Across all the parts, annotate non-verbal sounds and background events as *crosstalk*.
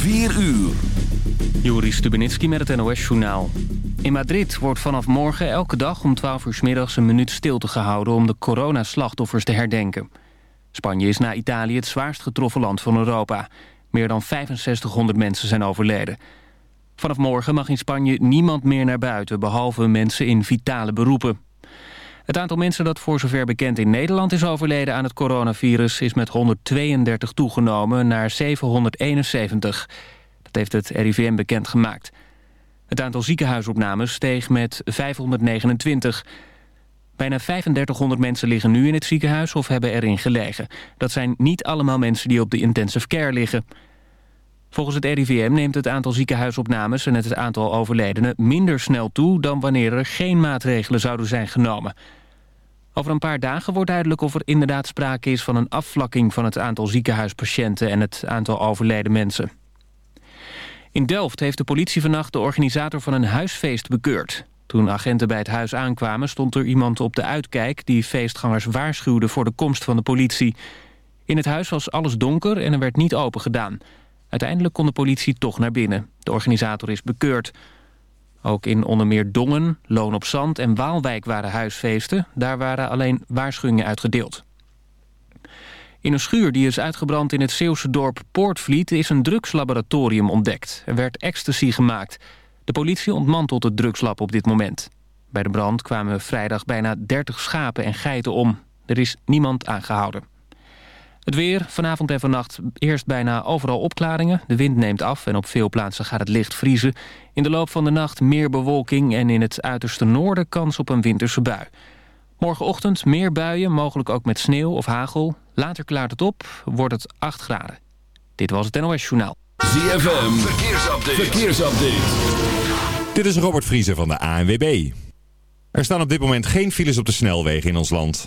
4 uur. Joris Stubenitski met het NOS-journaal. In Madrid wordt vanaf morgen elke dag om 12 uur s middags een minuut stilte gehouden... om de coronaslachtoffers te herdenken. Spanje is na Italië het zwaarst getroffen land van Europa. Meer dan 6500 mensen zijn overleden. Vanaf morgen mag in Spanje niemand meer naar buiten... behalve mensen in vitale beroepen. Het aantal mensen dat voor zover bekend in Nederland is overleden aan het coronavirus... is met 132 toegenomen naar 771. Dat heeft het RIVM bekendgemaakt. Het aantal ziekenhuisopnames steeg met 529. Bijna 3500 mensen liggen nu in het ziekenhuis of hebben erin gelegen. Dat zijn niet allemaal mensen die op de intensive care liggen. Volgens het RIVM neemt het aantal ziekenhuisopnames en het aantal overledenen minder snel toe dan wanneer er geen maatregelen zouden zijn genomen. Over een paar dagen wordt duidelijk of er inderdaad sprake is van een afvlakking van het aantal ziekenhuispatiënten en het aantal overleden mensen. In Delft heeft de politie vannacht de organisator van een huisfeest bekeurd. Toen agenten bij het huis aankwamen stond er iemand op de uitkijk... die feestgangers waarschuwde voor de komst van de politie. In het huis was alles donker en er werd niet open gedaan. Uiteindelijk kon de politie toch naar binnen. De organisator is bekeurd. Ook in onder meer Dongen, Loon op Zand en Waalwijk waren huisfeesten. Daar waren alleen waarschuwingen uitgedeeld. In een schuur die is uitgebrand in het Zeeuwse dorp Poortvliet... is een drugslaboratorium ontdekt. Er werd ecstasy gemaakt. De politie ontmantelt het drugslab op dit moment. Bij de brand kwamen vrijdag bijna 30 schapen en geiten om. Er is niemand aangehouden. Het weer, vanavond en vannacht eerst bijna overal opklaringen. De wind neemt af en op veel plaatsen gaat het licht vriezen. In de loop van de nacht meer bewolking en in het uiterste noorden kans op een winterse bui. Morgenochtend meer buien, mogelijk ook met sneeuw of hagel. Later klaart het op, wordt het 8 graden. Dit was het NOS Journaal. ZFM, verkeersupdate. verkeersupdate. Dit is Robert Vriezer van de ANWB. Er staan op dit moment geen files op de snelwegen in ons land.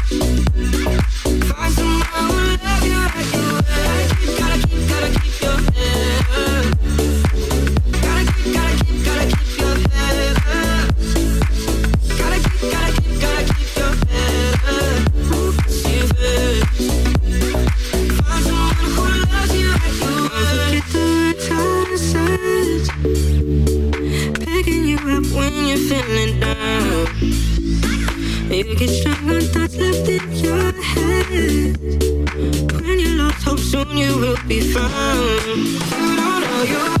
soon you will be found. You don't know your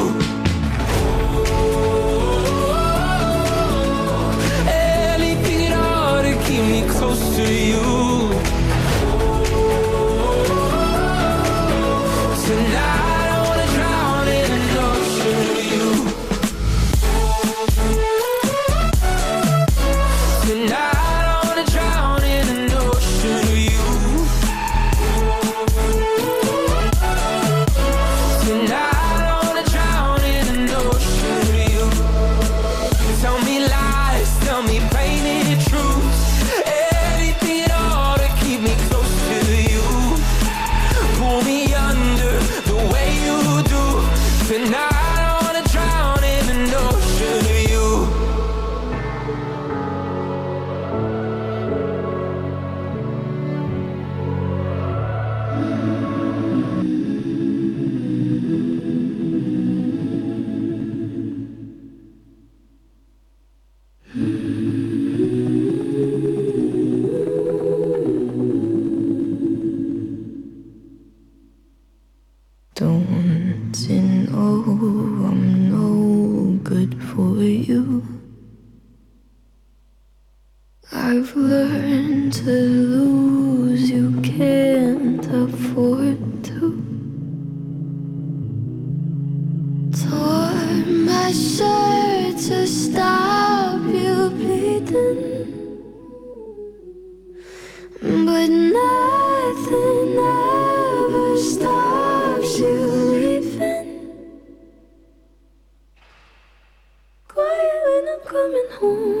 For you? I've learned to lose, you can't afford 空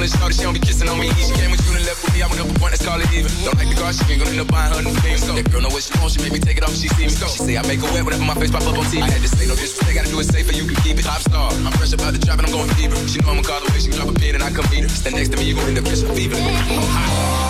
on this shawty, she don't be kissing on me. She came with you and left with me, I went up a point, let's call it even. Don't like the car, she ain't gonna end up buying her new things. That girl know what she wants, she make me take it off, she see me. She say I make her wet whenever my face pop up on TV. I had to say no disrespect, gotta do it safer, you can keep it. Top star, I'm fresh about the drop and I'm going fever. She know I'ma call the way she drop a pin and I come meet her. Stand next to me, you gon' end up catching a fever. I'm hot.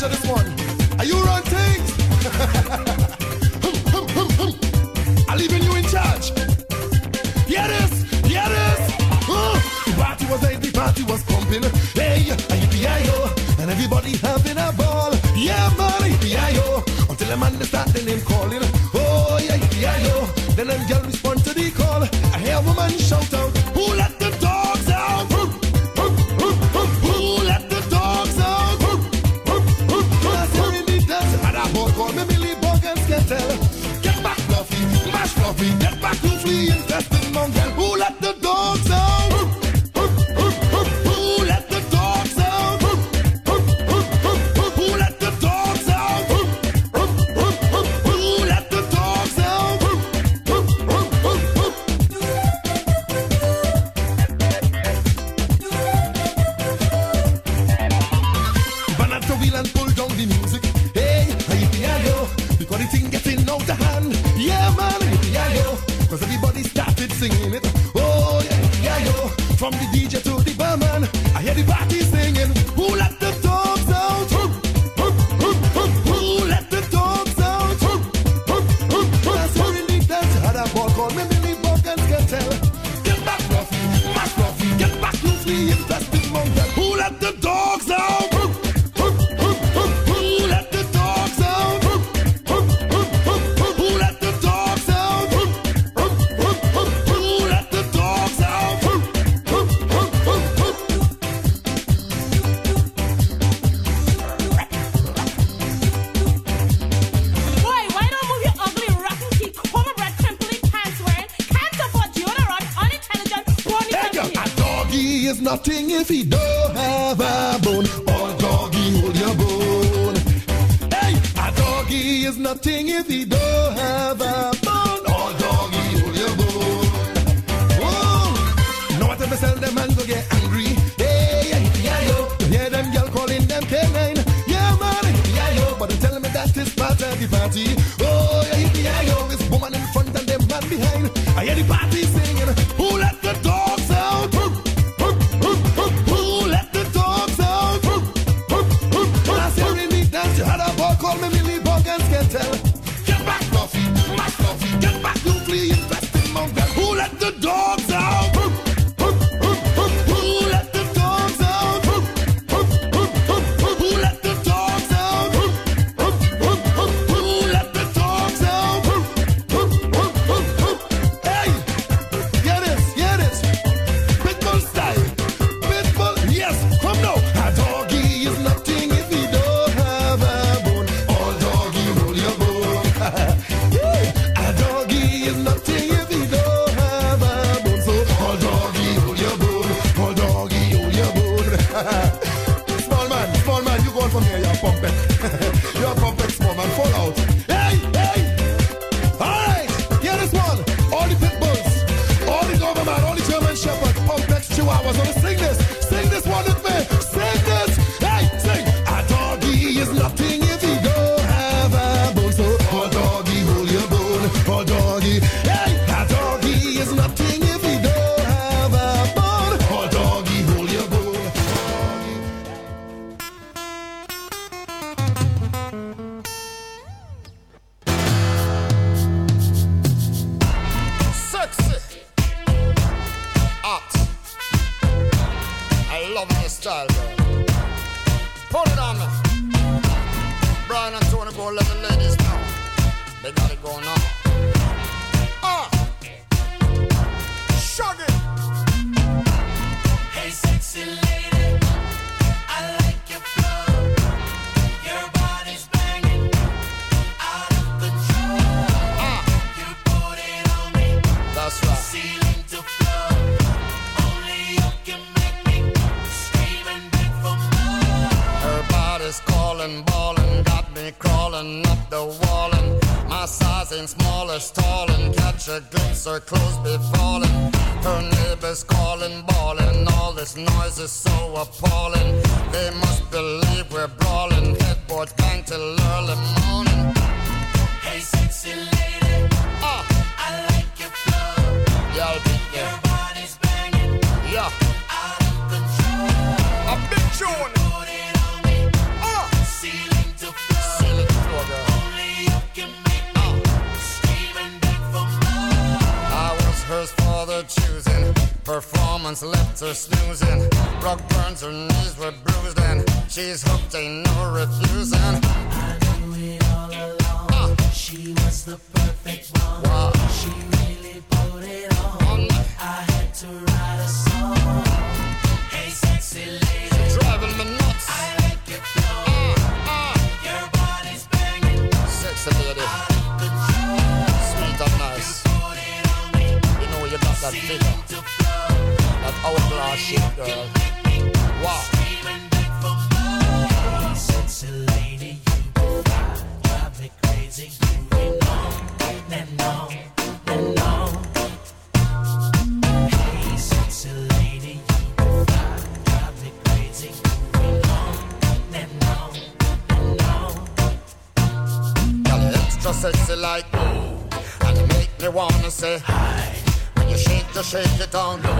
charge this one. Are you run things? *laughs* Hum, hum, hum. I'm leaving you in charge. Hear this, hear this. Uh, the party was late, the party was pumping. Hey, yippee-yi-yo, and everybody having a ball. Yeah, man, yippee-yi-yo. Until the man start the name calling. Oh, yeah, yippee-yi-yo. Then them girl respond to the call. I hear a woman shout out, nothing if he don't have a bone. All doggy hold your bone. Hey, a doggy is nothing if he don't have a bone. All doggy hold your bone. Oh, know what if I sell them and go get angry? Hey, yeah, yeah, yo. You hear them girl calling them canine. Yeah, man, yeah, yo. But they tell me that is part of the party. Circle. shit, girl. Wow. sexy like and you make me wanna say hi. When you shake, you shake it down low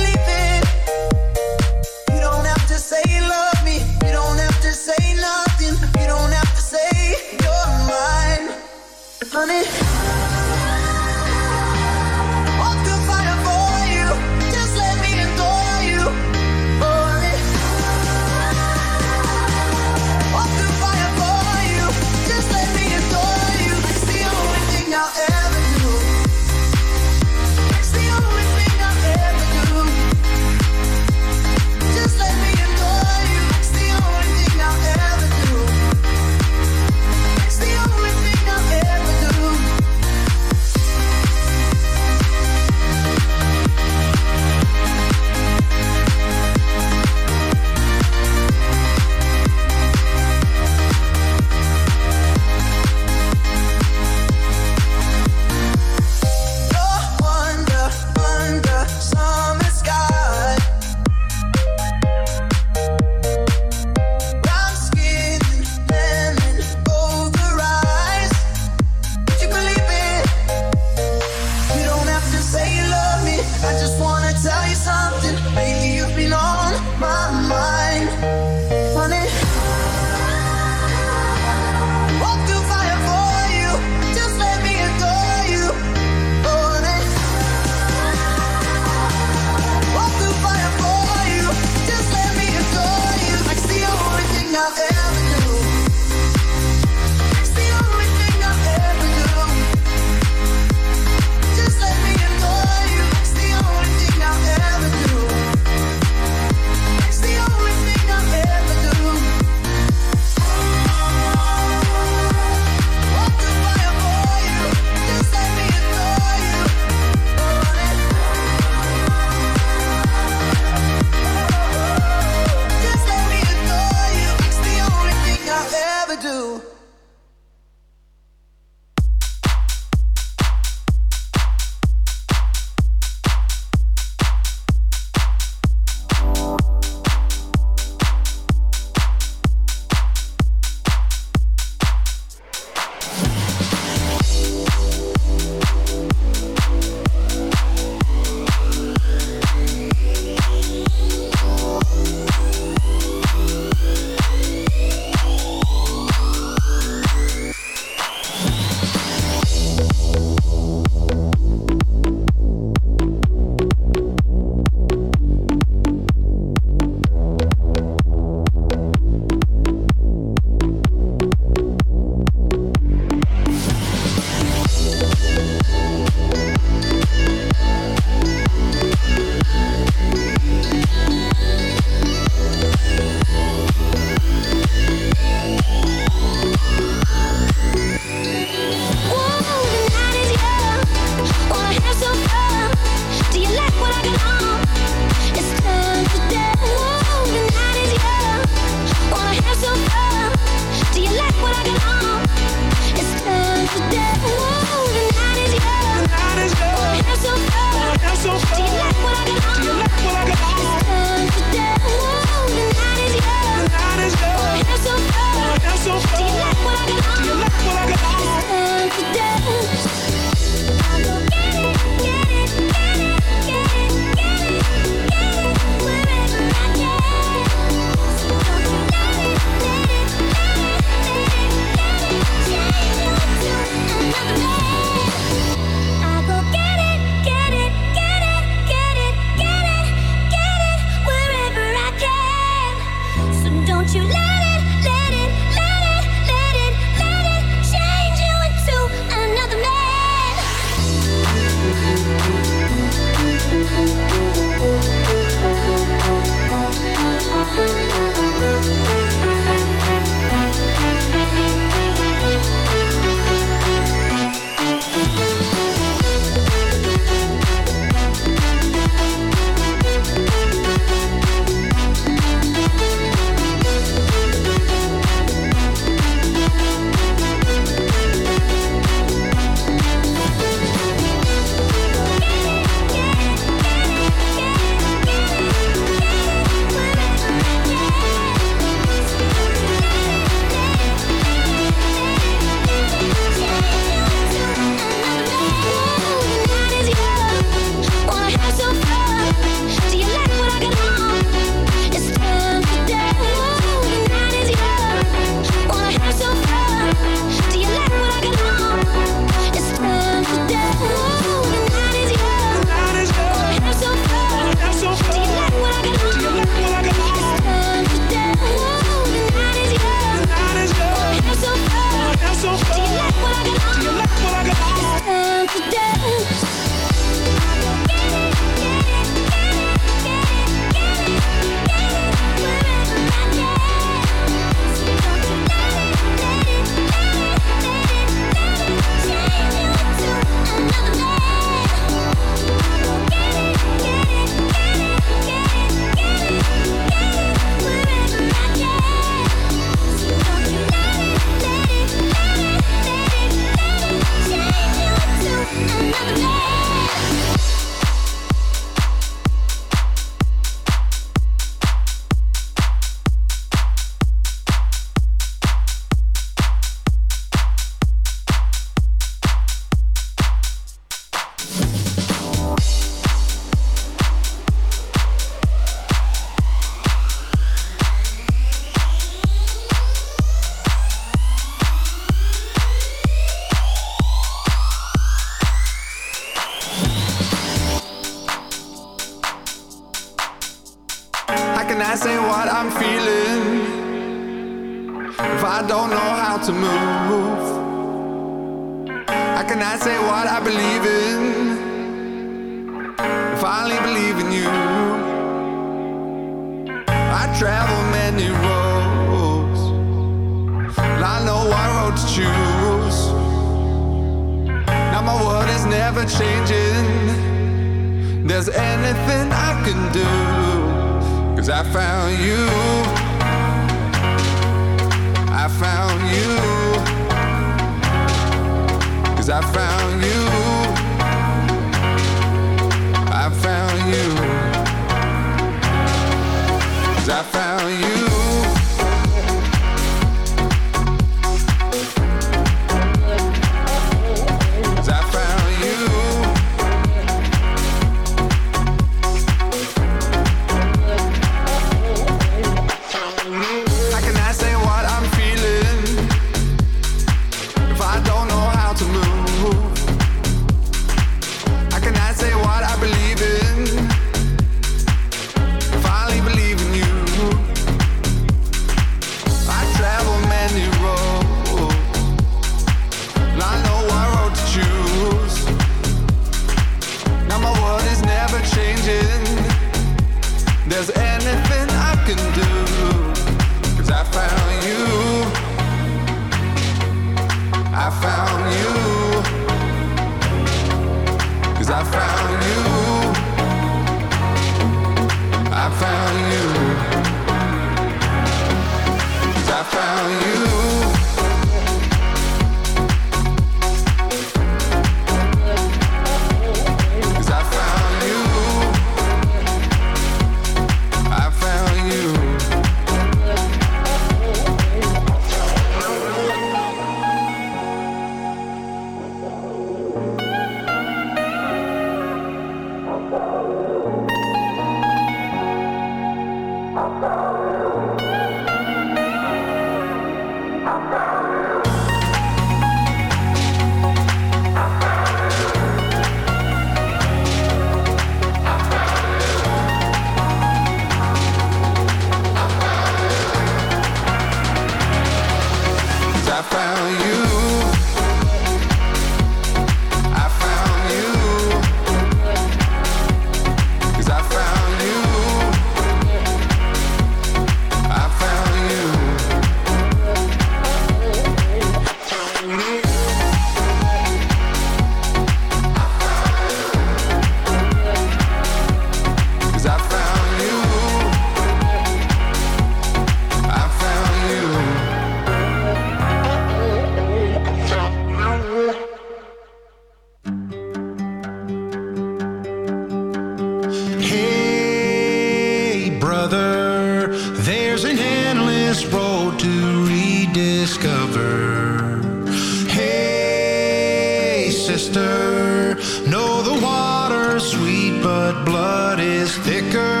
Thicker.